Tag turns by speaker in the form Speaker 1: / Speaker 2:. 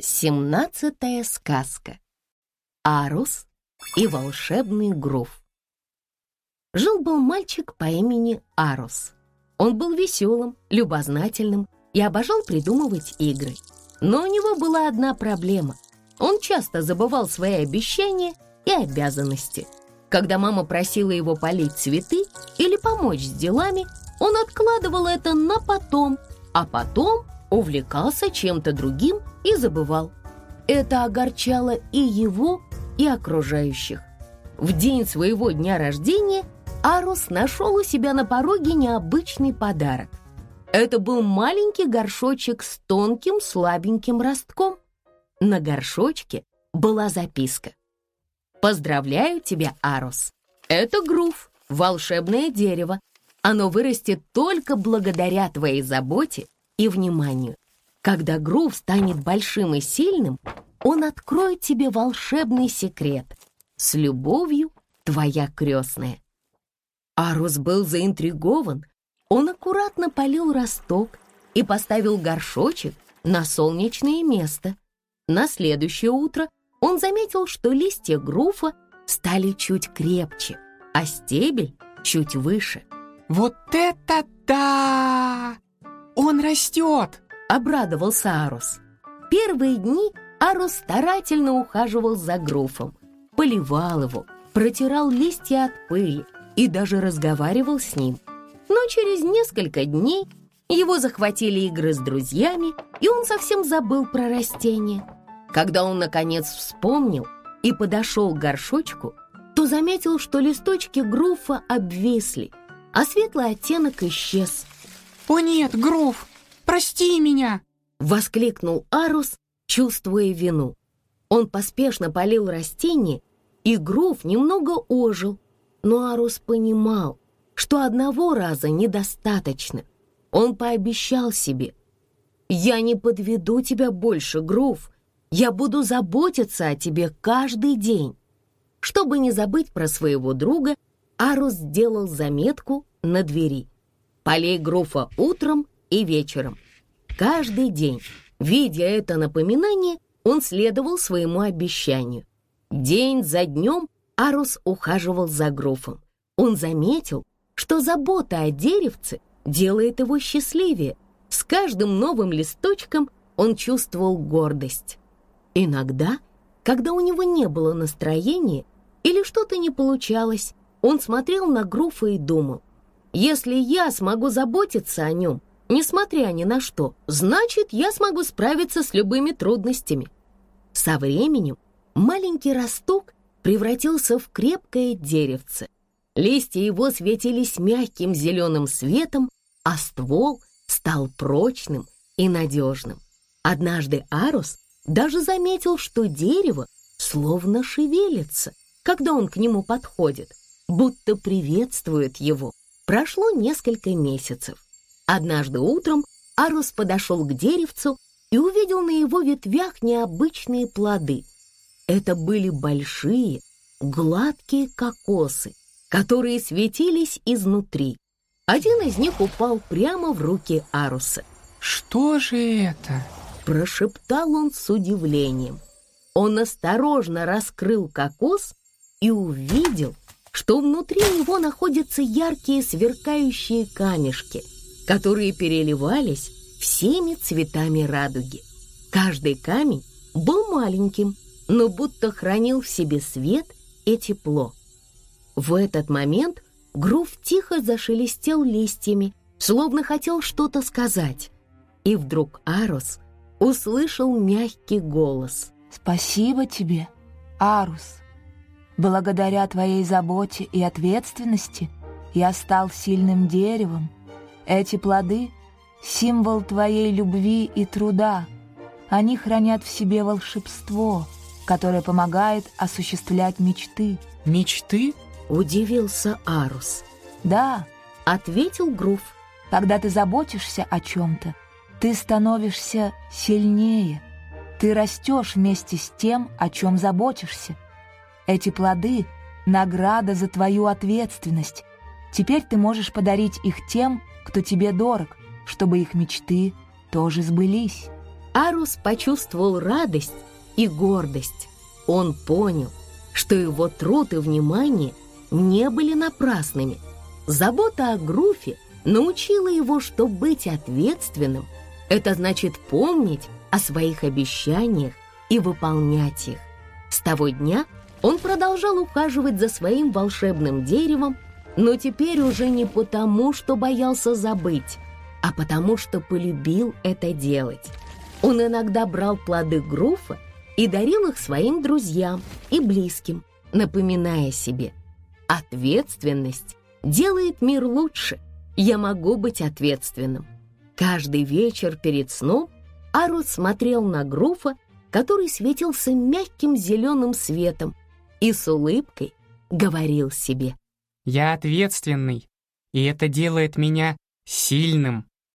Speaker 1: Семнадцатая сказка. Арус и волшебный грув. Жил-был мальчик по имени Арус. Он был веселым, любознательным и обожал придумывать игры. Но у него была одна проблема. Он часто забывал свои обещания и обязанности. Когда мама просила его полить цветы или помочь с делами, он откладывал это на потом, а потом увлекался чем-то другим и забывал. Это огорчало и его, и окружающих. В день своего дня рождения Арус нашел у себя на пороге необычный подарок. Это был маленький горшочек с тонким слабеньким ростком. На горшочке была записка. «Поздравляю тебя, Арус. Это грув, волшебное дерево. Оно вырастет только благодаря твоей заботе и вниманию. Когда Грув станет большим и сильным, он откроет тебе волшебный секрет. С любовью, твоя крестная. Арус был заинтригован. Он аккуратно полил росток и поставил горшочек на солнечное место. На следующее утро он заметил, что листья груфа стали чуть крепче, а стебель чуть выше.
Speaker 2: «Вот это да! Он растет!»
Speaker 1: обрадовался Арус. Первые дни Арус старательно ухаживал за груфом, поливал его, протирал листья от пыли и даже разговаривал с ним. Но через несколько дней его захватили игры с друзьями, и он совсем забыл про растения. Когда он, наконец, вспомнил и подошел к горшочку, то заметил, что листочки груфа обвисли, а светлый оттенок исчез.
Speaker 2: «О нет, Груф, Прости меня!»
Speaker 1: — воскликнул Арус, чувствуя вину. Он поспешно полил растение, и Грув немного ожил, но Арус понимал, что одного раза недостаточно. Он пообещал себе, «Я не подведу тебя больше, Грув, я буду заботиться о тебе каждый день». Чтобы не забыть про своего друга, Арус сделал заметку на двери. «Полей Груфа утром и вечером. Каждый день, видя это напоминание, он следовал своему обещанию. День за днем Арус ухаживал за Груфом. Он заметил, что забота о деревце делает его счастливее. С каждым новым листочком он чувствовал гордость. Иногда, когда у него не было настроения или что-то не получалось, он смотрел на Груфа и думал, «Если я смогу заботиться о нем, Несмотря ни на что, значит, я смогу справиться с любыми трудностями. Со временем маленький росток превратился в крепкое деревце. Листья его светились мягким зеленым светом, а ствол стал прочным и надежным. Однажды Арус даже заметил, что дерево словно шевелится, когда он к нему подходит, будто приветствует его. Прошло несколько месяцев. Однажды утром Арус подошел к деревцу и увидел на его ветвях необычные плоды. Это были большие, гладкие кокосы, которые светились изнутри. Один из них упал прямо в руки Аруса.
Speaker 2: «Что же это?»
Speaker 1: – прошептал он с удивлением. Он осторожно раскрыл кокос и увидел, что внутри него находятся яркие сверкающие камешки – которые переливались всеми цветами радуги. Каждый камень был маленьким, но будто хранил в себе свет и тепло. В этот момент Грув тихо зашелестел листьями, словно хотел что-то сказать. И вдруг Арус услышал мягкий голос.
Speaker 3: «Спасибо тебе, Арус. Благодаря твоей заботе и ответственности я стал сильным деревом, эти плоды — символ твоей любви и труда. Они хранят в себе волшебство, которое помогает осуществлять мечты.
Speaker 2: Мечты?
Speaker 1: Удивился Арус.
Speaker 3: Да,
Speaker 1: ответил Грув.
Speaker 3: Когда ты заботишься о чем-то, ты становишься сильнее. Ты растешь вместе с тем, о чем заботишься. Эти плоды — награда за твою ответственность. Теперь ты можешь подарить их тем, кто тебе дорог, чтобы их мечты тоже сбылись.
Speaker 1: Арус почувствовал радость и гордость. Он понял, что его труд и внимание не были напрасными. Забота о Груфе научила его, что быть ответственным — это значит помнить о своих обещаниях и выполнять их. С того дня он продолжал ухаживать за своим волшебным деревом, но теперь уже не потому, что боялся забыть, а потому что полюбил это делать. Он иногда брал плоды груфа и дарил их своим друзьям и близким, напоминая себе, ответственность делает мир лучше, я могу быть ответственным. Каждый вечер перед сном Арус смотрел на груфа, который светился мягким зеленым светом, и с улыбкой говорил себе.
Speaker 2: «Я ответственный, и это делает меня сильным».